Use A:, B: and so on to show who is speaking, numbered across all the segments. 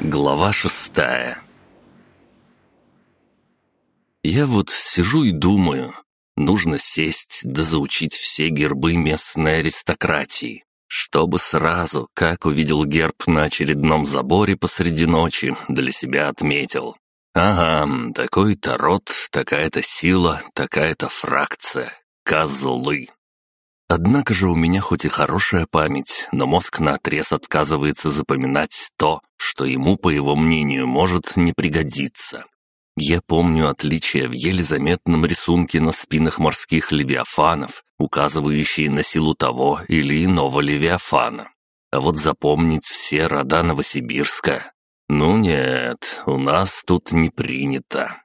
A: Глава шестая Я вот сижу и думаю, нужно сесть да заучить все гербы местной аристократии, чтобы сразу, как увидел герб на очередном заборе посреди ночи, для себя отметил. Ага, такой-то род, такая-то сила, такая-то фракция. Козлы. Однако же у меня хоть и хорошая память, но мозг наотрез отказывается запоминать то, что ему, по его мнению, может не пригодиться. Я помню отличия в еле заметном рисунке на спинах морских левиафанов, указывающие на силу того или иного левиафана. А вот запомнить все рода Новосибирска... Ну нет, у нас тут не принято.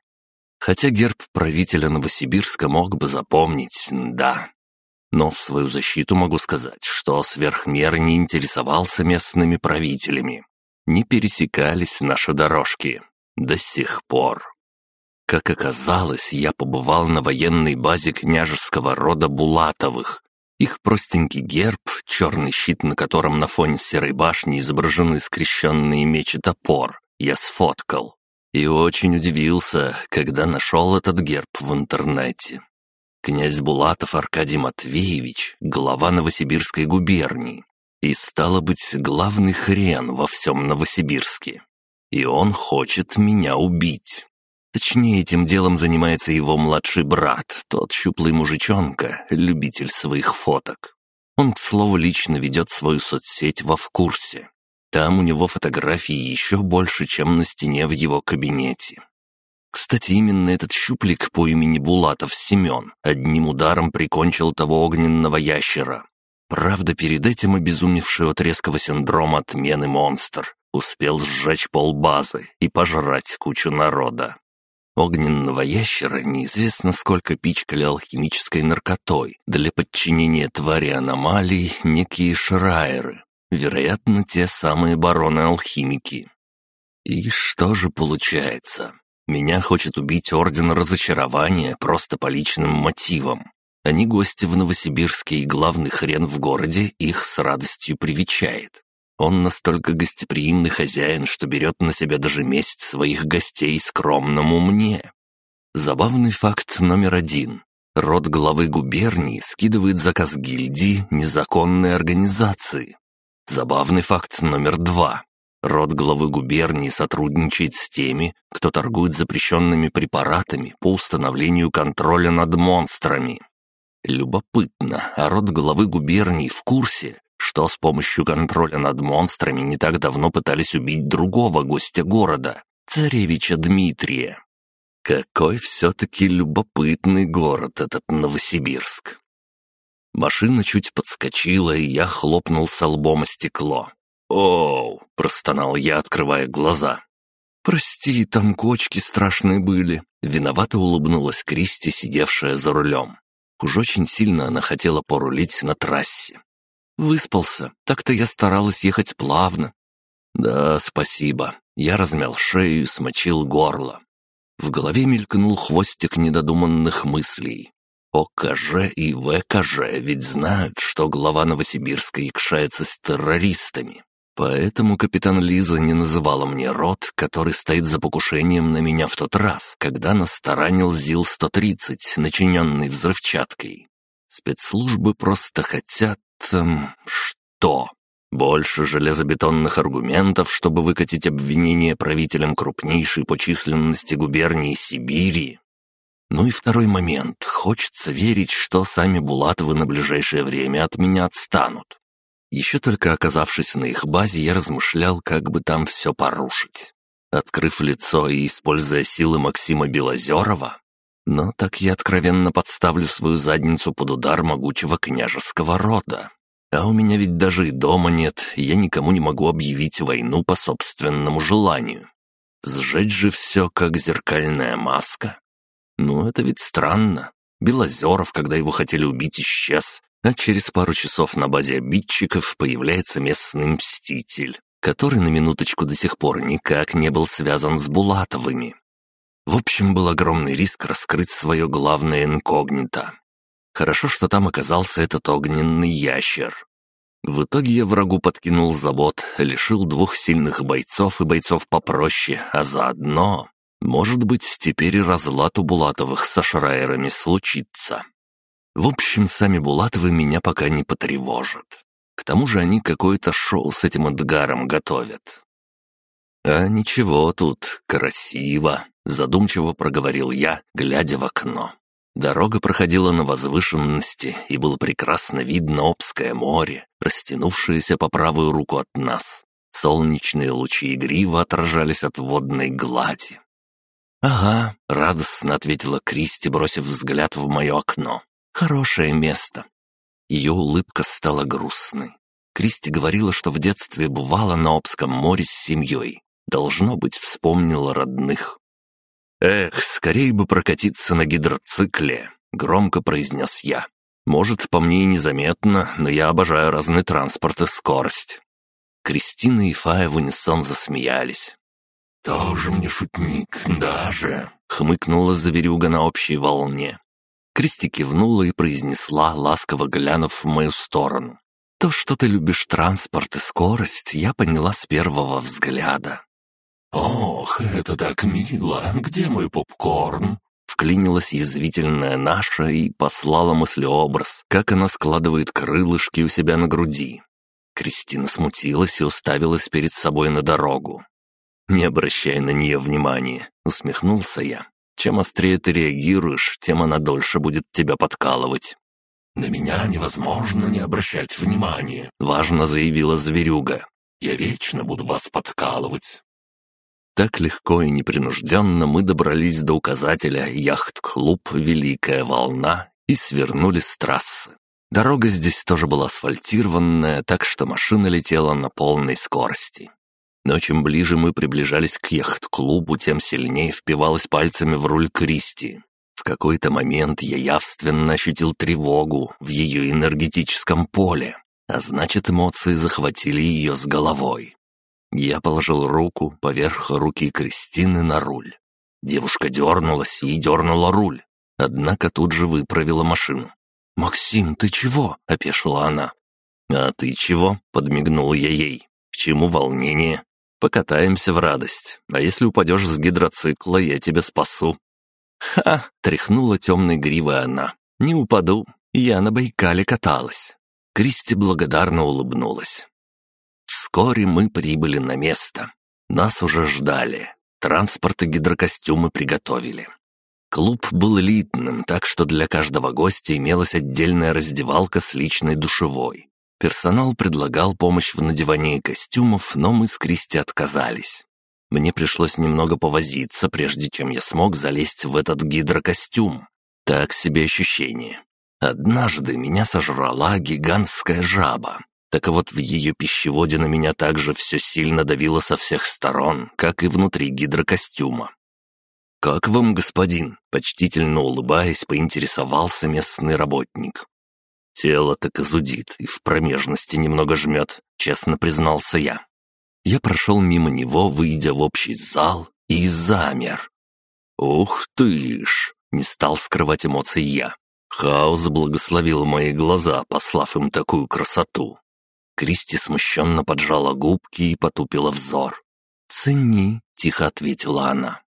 A: Хотя герб правителя Новосибирска мог бы запомнить, да. Но в свою защиту могу сказать, что сверхмер не интересовался местными правителями. Не пересекались наши дорожки. До сих пор. Как оказалось, я побывал на военной базе княжеского рода Булатовых. Их простенький герб, черный щит, на котором на фоне серой башни изображены скрещенные меч и топор, я сфоткал. И очень удивился, когда нашел этот герб в интернете. Князь Булатов Аркадий Матвеевич, глава Новосибирской губернии, и, стало быть, главный хрен во всем Новосибирске. И он хочет меня убить. Точнее, этим делом занимается его младший брат, тот щуплый мужичонка, любитель своих фоток. Он, к слову, лично ведет свою соцсеть во вкурсе. Там у него фотографии еще больше, чем на стене в его кабинете. Кстати, именно этот щуплик по имени Булатов Семен одним ударом прикончил того огненного ящера. Правда, перед этим обезумевший от резкого синдрома отмены монстр успел сжечь полбазы и пожрать кучу народа. Огненного ящера неизвестно сколько пичкали алхимической наркотой для подчинения твари аномалий некие шрайеры, вероятно, те самые бароны-алхимики. И что же получается? Меня хочет убить Орден Разочарования просто по личным мотивам. Они гости в Новосибирске, и главный хрен в городе их с радостью привечает. Он настолько гостеприимный хозяин, что берет на себя даже месть своих гостей скромному мне. Забавный факт номер один. Род главы губернии скидывает заказ гильдии незаконной организации. Забавный факт номер два. Род главы губернии сотрудничает с теми, кто торгует запрещенными препаратами по установлению контроля над монстрами. Любопытно, а род главы губернии в курсе, что с помощью контроля над монстрами не так давно пытались убить другого гостя города, царевича Дмитрия. Какой все-таки любопытный город этот Новосибирск. Машина чуть подскочила, и я хлопнул со лбом о стекло. «Оу!» — простонал я, открывая глаза. «Прости, там кочки страшные были». Виновато улыбнулась Кристи, сидевшая за рулем. Уж очень сильно она хотела порулить на трассе. «Выспался. Так-то я старалась ехать плавно». «Да, спасибо». Я размял шею и смочил горло. В голове мелькнул хвостик недодуманных мыслей. ОКЖ и ВКЖ ведь знают, что глава Новосибирска якшается с террористами. Поэтому капитан Лиза не называла мне род, который стоит за покушением на меня в тот раз, когда нас таранил ЗИЛ-130, начиненный взрывчаткой. Спецслужбы просто хотят... Эм, что? Больше железобетонных аргументов, чтобы выкатить обвинение правителям крупнейшей по численности губернии Сибири. Ну и второй момент. Хочется верить, что сами Булатовы на ближайшее время от меня отстанут. Еще только оказавшись на их базе, я размышлял, как бы там все порушить. Открыв лицо и используя силы Максима Белозерова, но так я откровенно подставлю свою задницу под удар могучего княжеского рода. А у меня ведь даже и дома нет, я никому не могу объявить войну по собственному желанию. Сжечь же все, как зеркальная маска. Ну, это ведь странно. Белозеров, когда его хотели убить, исчез, а через пару часов на базе обидчиков появляется местный мститель, который на минуточку до сих пор никак не был связан с Булатовыми. В общем, был огромный риск раскрыть свое главное инкогнито. Хорошо, что там оказался этот огненный ящер. В итоге я врагу подкинул забот, лишил двух сильных бойцов и бойцов попроще, а заодно... Может быть, теперь и разлад у Булатовых со Шрайерами случится. В общем, сами Булатовы меня пока не потревожат. К тому же они какое-то шоу с этим Эдгаром готовят. «А ничего тут, красиво», — задумчиво проговорил я, глядя в окно. Дорога проходила на возвышенности, и было прекрасно видно Обское море, растянувшееся по правую руку от нас. Солнечные лучи игриво отражались от водной глади. «Ага», — радостно ответила Кристи, бросив взгляд в мое окно. «Хорошее место». Ее улыбка стала грустной. Кристи говорила, что в детстве бывала на Обском море с семьей. Должно быть, вспомнила родных. «Эх, скорее бы прокатиться на гидроцикле», — громко произнес я. «Может, по мне и незаметно, но я обожаю разный транспорт и скорость». Кристина и Фая в унисон засмеялись.
B: «Тоже мне шутник, даже», —
A: хмыкнула заверюга на общей волне. Кристи кивнула и произнесла, ласково глянув в мою сторону. «То, что ты любишь транспорт и скорость, я поняла с первого взгляда.
B: «Ох, это так мило! Где мой попкорн?»
A: Вклинилась язвительная наша и послала мыслеобраз, как она складывает крылышки у себя на груди. Кристина смутилась и уставилась перед собой на дорогу. «Не обращай на нее внимания», — усмехнулся я. «Чем острее ты реагируешь, тем она дольше будет тебя подкалывать».
B: «На меня невозможно не обращать внимания», —
A: важно заявила зверюга.
B: «Я вечно буду вас подкалывать.
A: Так легко и непринужденно мы добрались до указателя «Яхт-клуб Великая волна» и свернули с трассы. Дорога здесь тоже была асфальтированная, так что машина летела на полной скорости. Но чем ближе мы приближались к яхт-клубу, тем сильнее впивалась пальцами в руль Кристи. В какой-то момент я явственно ощутил тревогу в ее энергетическом поле, а значит, эмоции захватили ее с головой. Я положил руку поверх руки Кристины на руль. Девушка дернулась и дернула руль, однако тут же выправила машину. «Максим, ты чего?» — опешила она. «А ты чего?» — подмигнул я ей. «К чему волнение? Покатаемся в радость, а если упадешь с гидроцикла, я тебя спасу». «Ха!» — тряхнула темной гривой она. «Не упаду, я на Байкале каталась». Кристи благодарно улыбнулась. Вскоре мы прибыли на место. Нас уже ждали. Транспорт и гидрокостюмы приготовили. Клуб был элитным, так что для каждого гостя имелась отдельная раздевалка с личной душевой. Персонал предлагал помощь в надевании костюмов, но мы с Кристи отказались. Мне пришлось немного повозиться, прежде чем я смог залезть в этот гидрокостюм. Так себе ощущение. Однажды меня сожрала гигантская жаба. Так вот, в ее пищеводе на меня также все сильно давило со всех сторон, как и внутри гидрокостюма. «Как вам, господин?» — почтительно улыбаясь, поинтересовался местный работник. «Тело так изудит и в промежности немного жмет», — честно признался я. Я прошел мимо него, выйдя в общий зал, и замер. «Ух ты ж!» — не стал скрывать эмоций я. Хаос благословил мои глаза, послав им такую красоту. Кристи смущенно поджала губки и потупила взор. «Цени», — тихо ответила она.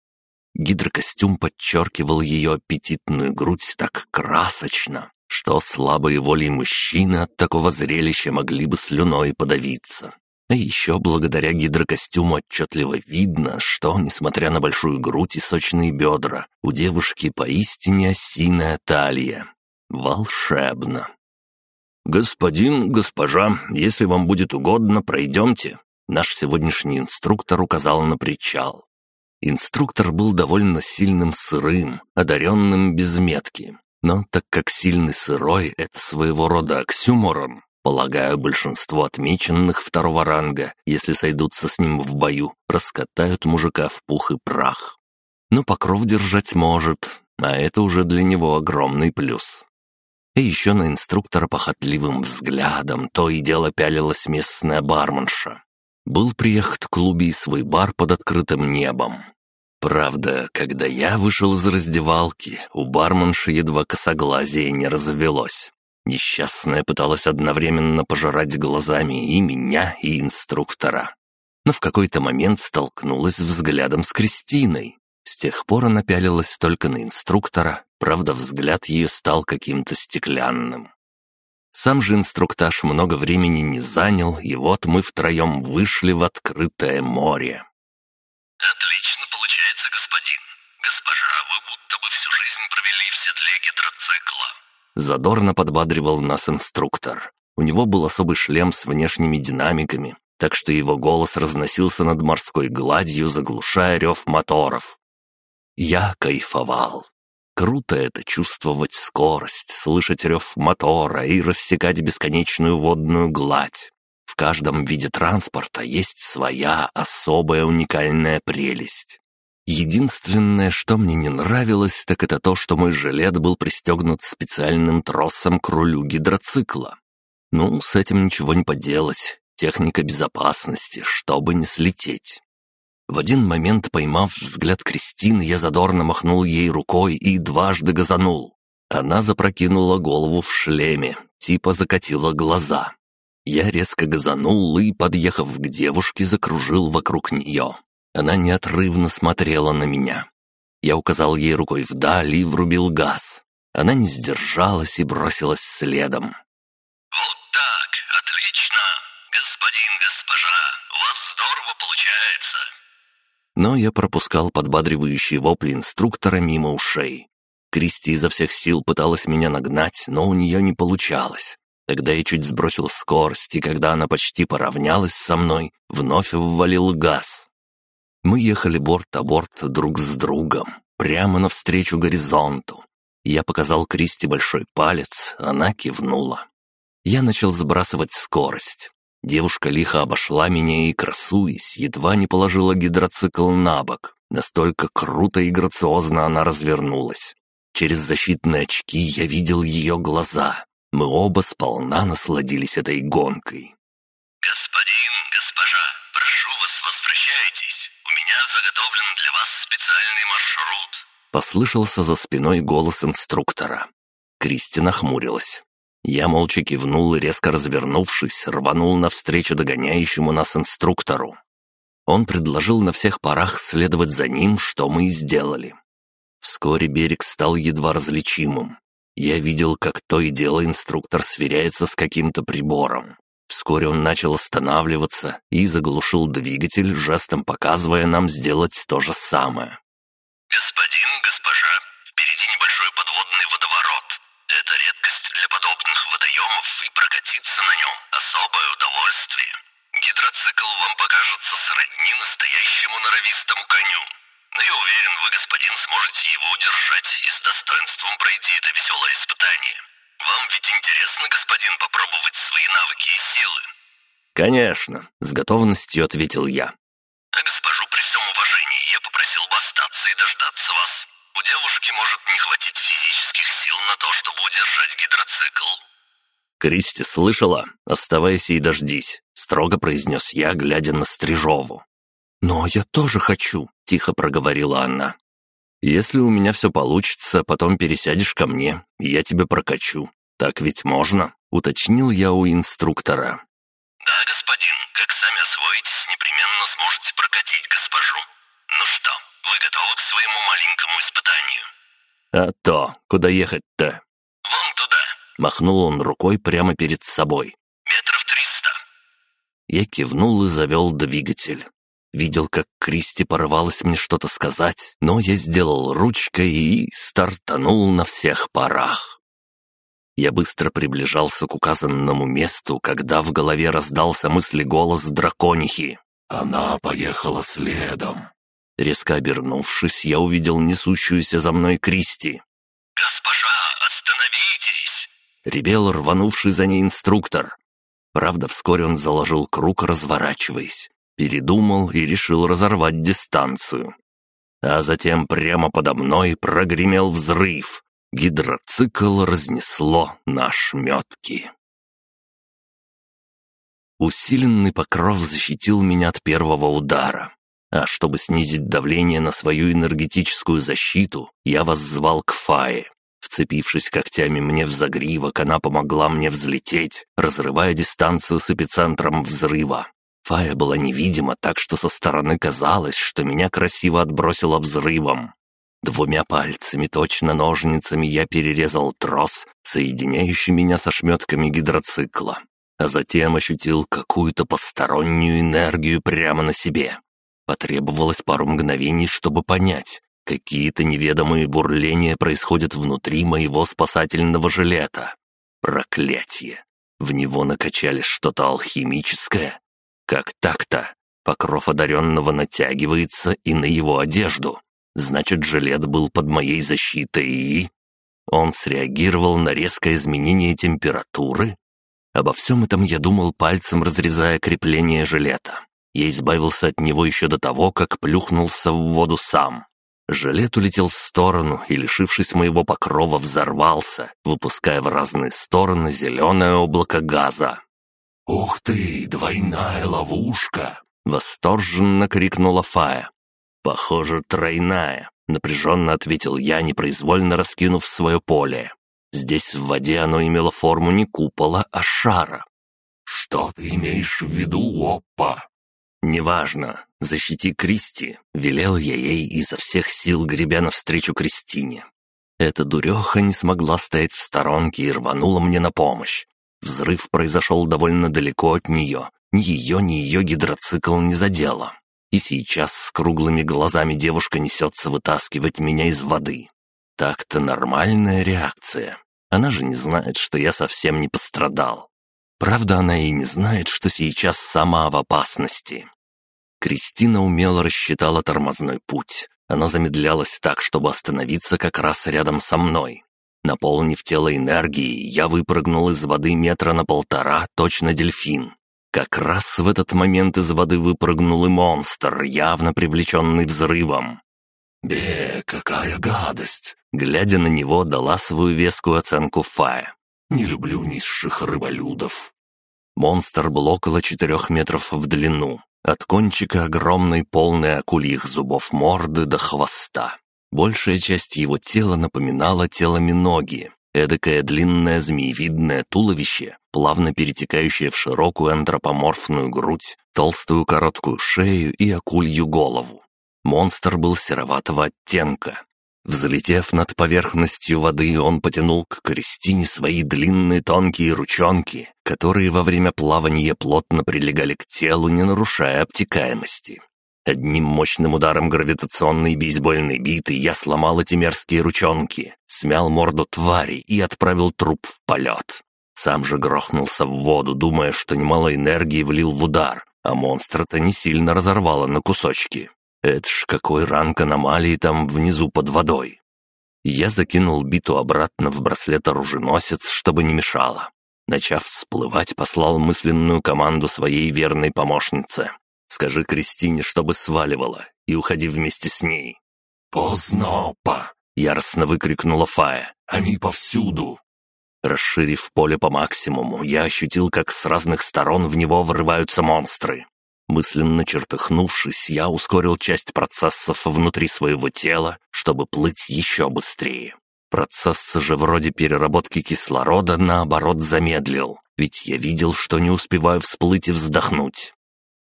A: Гидрокостюм подчеркивал ее аппетитную грудь так красочно, что слабые волей мужчины от такого зрелища могли бы слюной подавиться. А еще благодаря гидрокостюму отчетливо видно, что, несмотря на большую грудь и сочные бедра, у девушки поистине осиная талия. Волшебно. «Господин, госпожа, если вам будет угодно, пройдемте». Наш сегодняшний инструктор указал на причал. Инструктор был довольно сильным сырым, одаренным без метки. Но так как сильный сырой — это своего рода оксюморон, полагаю, большинство отмеченных второго ранга, если сойдутся с ним в бою, раскатают мужика в пух и прах. Но покров держать может, а это уже для него огромный плюс. И еще на инструктора похотливым взглядом то и дело пялилась местная барменша. Был приехат клубе и свой бар под открытым небом. Правда, когда я вышел из раздевалки, у барменши едва косоглазие не развелось. Несчастная пыталась одновременно пожирать глазами и меня, и инструктора. Но в какой-то момент столкнулась взглядом с Кристиной. С тех пор она пялилась только на инструктора, правда, взгляд ее стал каким-то стеклянным. Сам же инструктаж много времени не занял, и вот мы втроем вышли в открытое море.
B: «Отлично. Госпожа, вы будто бы всю жизнь провели в седле гидроцикла».
A: Задорно подбадривал нас инструктор. У него был особый шлем с внешними динамиками, так что его голос разносился над морской гладью, заглушая рев моторов. Я кайфовал. Круто это чувствовать скорость, слышать рев мотора и рассекать бесконечную водную гладь. В каждом виде транспорта есть своя особая уникальная прелесть. Единственное, что мне не нравилось, так это то, что мой жилет был пристегнут специальным тросом к рулю гидроцикла. Ну, с этим ничего не поделать. Техника безопасности, чтобы не слететь. В один момент, поймав взгляд Кристины, я задорно махнул ей рукой и дважды газанул. Она запрокинула голову в шлеме, типа закатила глаза. Я резко газанул и, подъехав к девушке, закружил вокруг нее. Она неотрывно смотрела на меня. Я указал ей рукой вдаль и врубил газ. Она не сдержалась и бросилась следом.
B: «Вот так, отлично! Господин, госпожа, у вас здорово получается!»
A: но я пропускал подбадривающие вопли инструктора мимо ушей. Кристи изо всех сил пыталась меня нагнать, но у нее не получалось. Тогда я чуть сбросил скорость, и когда она почти поравнялась со мной, вновь ввалил газ. Мы ехали борт о борт друг с другом, прямо навстречу горизонту. Я показал Кристи большой палец, она кивнула. Я начал сбрасывать скорость. Девушка лихо обошла меня и, красуясь, едва не положила гидроцикл на бок. Настолько круто и грациозно она развернулась. Через защитные очки я видел ее глаза. Мы оба сполна насладились этой гонкой.
B: «Господин, госпожа, прошу вас, возвращайтесь. У меня заготовлен для вас специальный маршрут».
A: Послышался за спиной голос инструктора. Кристина хмурилась. Я молча кивнул и, резко развернувшись, рванул навстречу догоняющему нас инструктору. Он предложил на всех парах следовать за ним, что мы и сделали. Вскоре берег стал едва различимым. Я видел, как то и дело инструктор сверяется с каким-то прибором. Вскоре он начал останавливаться и заглушил двигатель, жестом показывая нам сделать то же самое.
B: «Господин, госпожа, впереди небольшой подводный водоворот. Это редкость для подобных водоемов, и прокатиться на нем – особое удовольствие. Гидроцикл вам покажется сродни настоящему норовистому коню. Но я уверен, вы, господин, сможете его удержать и с достоинством пройти это веселое испытание. Вам ведь интересно, господин, попробовать свои навыки и силы?»
A: «Конечно», — с готовностью ответил я.
B: «А госпожу при всем уважении я попросил бы остаться и дождаться вас. У девушки может не хватить физических сил на то, чтобы удержать гидроцикл».
A: «Кристи слышала? Оставайся и дождись», — строго произнес я, глядя на Стрижову. «Но я тоже хочу», — тихо проговорила она. «Если у меня все получится, потом пересядешь ко мне, и я тебя прокачу. Так ведь можно?» — уточнил я у инструктора.
B: «Да, господин, как сами освоитесь, непременно сможете прокатить госпожу. Ну что, вы готовы к своему маленькому испытанию?»
A: «А то, куда ехать-то?»
B: «Вон туда».
A: Махнул он рукой прямо перед собой.
B: «Метров триста».
A: Я кивнул и завел двигатель. Видел, как Кристи порывалась мне что-то сказать, но я сделал ручкой и стартанул на всех парах. Я быстро приближался к указанному месту, когда в голове раздался мысли голос драконихи.
B: «Она поехала следом».
A: Резко обернувшись, я увидел несущуюся за мной Кристи.
B: «Госпожа, остановитесь!»
A: — ревел рванувший за ней инструктор. Правда, вскоре он заложил круг, разворачиваясь, передумал и решил разорвать дистанцию. А затем прямо подо мной прогремел взрыв. Гидроцикл разнесло на шметки. Усиленный покров защитил меня от первого удара. А чтобы снизить давление на свою энергетическую защиту, я воззвал к Фае. Вцепившись когтями мне в загривок, она помогла мне взлететь, разрывая дистанцию с эпицентром взрыва. Фая была невидима, так что со стороны казалось, что меня красиво отбросило взрывом. Двумя пальцами, точно ножницами, я перерезал трос, соединяющий меня со шметками гидроцикла, а затем ощутил какую-то постороннюю энергию прямо на себе. Потребовалось пару мгновений, чтобы понять, какие-то неведомые бурления происходят внутри моего спасательного жилета. Проклятие! В него накачали что-то алхимическое. Как так-то? Покров одаренного натягивается и на его одежду. Значит, жилет был под моей защитой и... Он среагировал на резкое изменение температуры? Обо всем этом я думал пальцем, разрезая крепление жилета. Я избавился от него еще до того, как плюхнулся в воду сам. Жилет улетел в сторону и, лишившись моего покрова, взорвался, выпуская в разные стороны зеленое облако газа.
B: «Ух ты, двойная ловушка!»
A: — восторженно крикнула Фая. «Похоже, тройная», — напряженно ответил я, непроизвольно раскинув свое поле. Здесь в воде оно имело форму не купола, а шара.
B: «Что ты имеешь в виду, Оппа?»
A: «Неважно. Защити Кристи», — велел я ей изо всех сил, гребя навстречу Кристине. Эта дуреха не смогла стоять в сторонке и рванула мне на помощь. Взрыв произошел довольно далеко от нее. Ни ее, ни ее гидроцикл не задело. И сейчас с круглыми глазами девушка несется вытаскивать меня из воды. Так-то нормальная реакция. Она же не знает, что я совсем не пострадал. Правда, она и не знает, что сейчас сама в опасности. Кристина умело рассчитала тормозной путь. Она замедлялась так, чтобы остановиться как раз рядом со мной. Наполнив тело энергией, я выпрыгнул из воды метра на полтора, точно дельфин. Как раз в этот момент из воды выпрыгнул и монстр, явно привлеченный взрывом.
B: «Бе, какая гадость!»
A: Глядя на него, дала свою вескую оценку Фая.
B: «Не люблю низших рыболюдов».
A: Монстр был около четырех метров в длину, от кончика огромной полной акульих зубов морды до хвоста. Большая часть его тела напоминала тело ноги, Эдакое длинное змеевидное туловище, плавно перетекающее в широкую антропоморфную грудь, толстую короткую шею и акулью голову. Монстр был сероватого оттенка. Взлетев над поверхностью воды, он потянул к Кристине свои длинные тонкие ручонки, которые во время плавания плотно прилегали к телу, не нарушая обтекаемости. Одним мощным ударом гравитационной бейсбольной биты я сломал эти мерзкие ручонки, смял морду твари и отправил труп в полет. Сам же грохнулся в воду, думая, что немало энергии влил в удар, а монстра-то не сильно разорвало на кусочки. Это ж какой ранг аномалии там внизу под водой. Я закинул биту обратно в браслет-оруженосец, чтобы не мешало. Начав всплывать, послал мысленную команду своей верной помощнице. Скажи Кристине, чтобы сваливала, и уходи вместе с ней».
B: «Поздно, опа!»
A: — яростно выкрикнула Фая.
B: «Они повсюду!»
A: Расширив поле по максимуму, я ощутил, как с разных сторон в него врываются монстры. Мысленно чертыхнувшись, я ускорил часть процессов внутри своего тела, чтобы плыть еще быстрее. Процесс же вроде переработки кислорода, наоборот, замедлил, ведь я видел, что не успеваю всплыть и вздохнуть.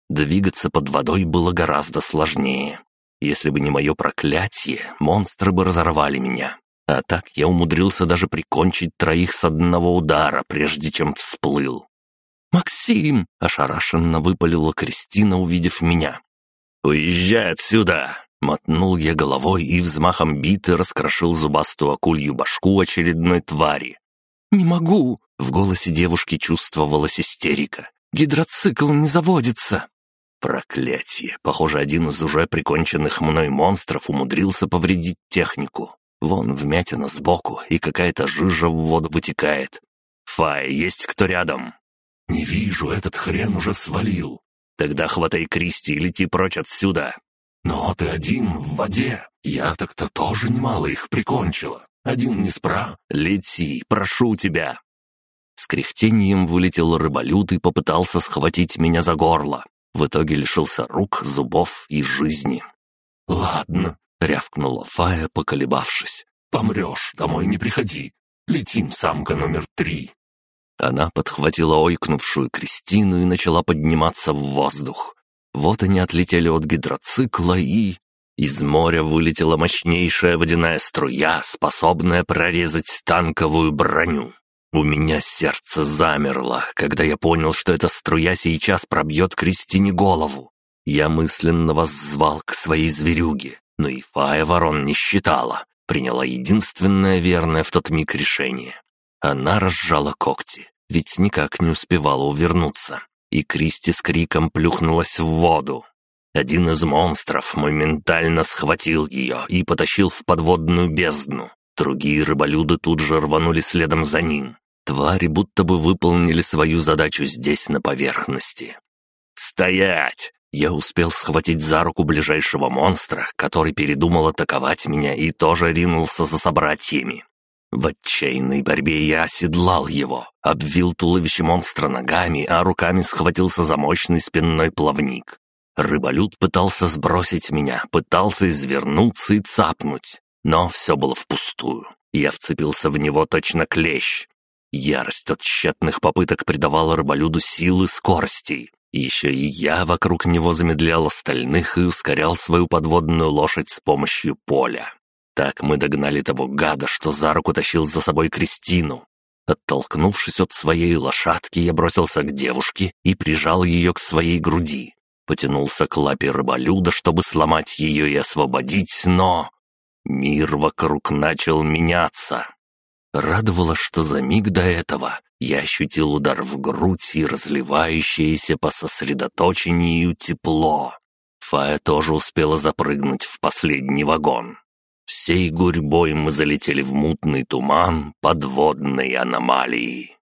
A: Двигаться под водой было гораздо сложнее. Если бы не мое проклятие, монстры бы разорвали меня. А так я умудрился даже прикончить троих с одного удара, прежде чем всплыл. «Максим!» — ошарашенно выпалила Кристина, увидев меня. «Уезжай отсюда!» — мотнул я головой и взмахом биты раскрошил зубастую акулью башку очередной твари. «Не могу!» — в голосе девушки чувствовалась истерика. «Гидроцикл не заводится!» Проклятие! Похоже, один из уже приконченных мной монстров умудрился повредить технику. Вон вмятина сбоку, и какая-то жижа в воду вытекает. «Фай, есть кто рядом?»
B: «Не вижу, этот хрен уже свалил».
A: «Тогда хватай Кристи и лети прочь отсюда».
B: «Но ты один, в воде. Я так-то тоже немало их прикончила. Один не спра...»
A: «Лети, прошу тебя». С кряхтением вылетел рыболют и попытался схватить меня за горло. В итоге лишился рук, зубов и жизни.
B: «Ладно», —
A: рявкнула Фая, поколебавшись.
C: Помрешь, домой не приходи. Летим, самка номер три».
A: Она подхватила ойкнувшую Кристину и начала подниматься в воздух. Вот они отлетели от гидроцикла и... Из моря вылетела мощнейшая водяная струя, способная прорезать танковую броню. У меня сердце замерло, когда я понял, что эта струя сейчас пробьет Кристине голову. Я мысленно воззвал к своей зверюге, но и Фая ворон не считала. Приняла единственное верное в тот миг решение. Она разжала когти, ведь никак не успевала увернуться. И Кристи с криком плюхнулась в воду. Один из монстров моментально схватил ее и потащил в подводную бездну. Другие рыболюды тут же рванули следом за ним. Твари будто бы выполнили свою задачу здесь, на поверхности. «Стоять!» Я успел схватить за руку ближайшего монстра, который передумал атаковать меня и тоже ринулся за собратьями. В отчаянной борьбе я оседлал его, обвил туловище монстра ногами, а руками схватился за мощный спинной плавник. Рыболюд пытался сбросить меня, пытался извернуться и цапнуть, но все было впустую. Я вцепился в него точно клещ. Ярость от тщетных попыток придавала рыболюду силы скорости. Еще и я вокруг него замедлял остальных и ускорял свою подводную лошадь с помощью поля. Так мы догнали того гада, что за руку тащил за собой Кристину. Оттолкнувшись от своей лошадки, я бросился к девушке и прижал ее к своей груди. Потянулся к лапе рыболюда, чтобы сломать ее и освободить, но... Мир вокруг начал меняться. Радовало, что за миг до этого я ощутил удар в грудь и разливающееся по сосредоточению тепло. Фая тоже успела запрыгнуть в последний вагон. Всей гурьбой мы залетели в мутный туман подводной аномалии.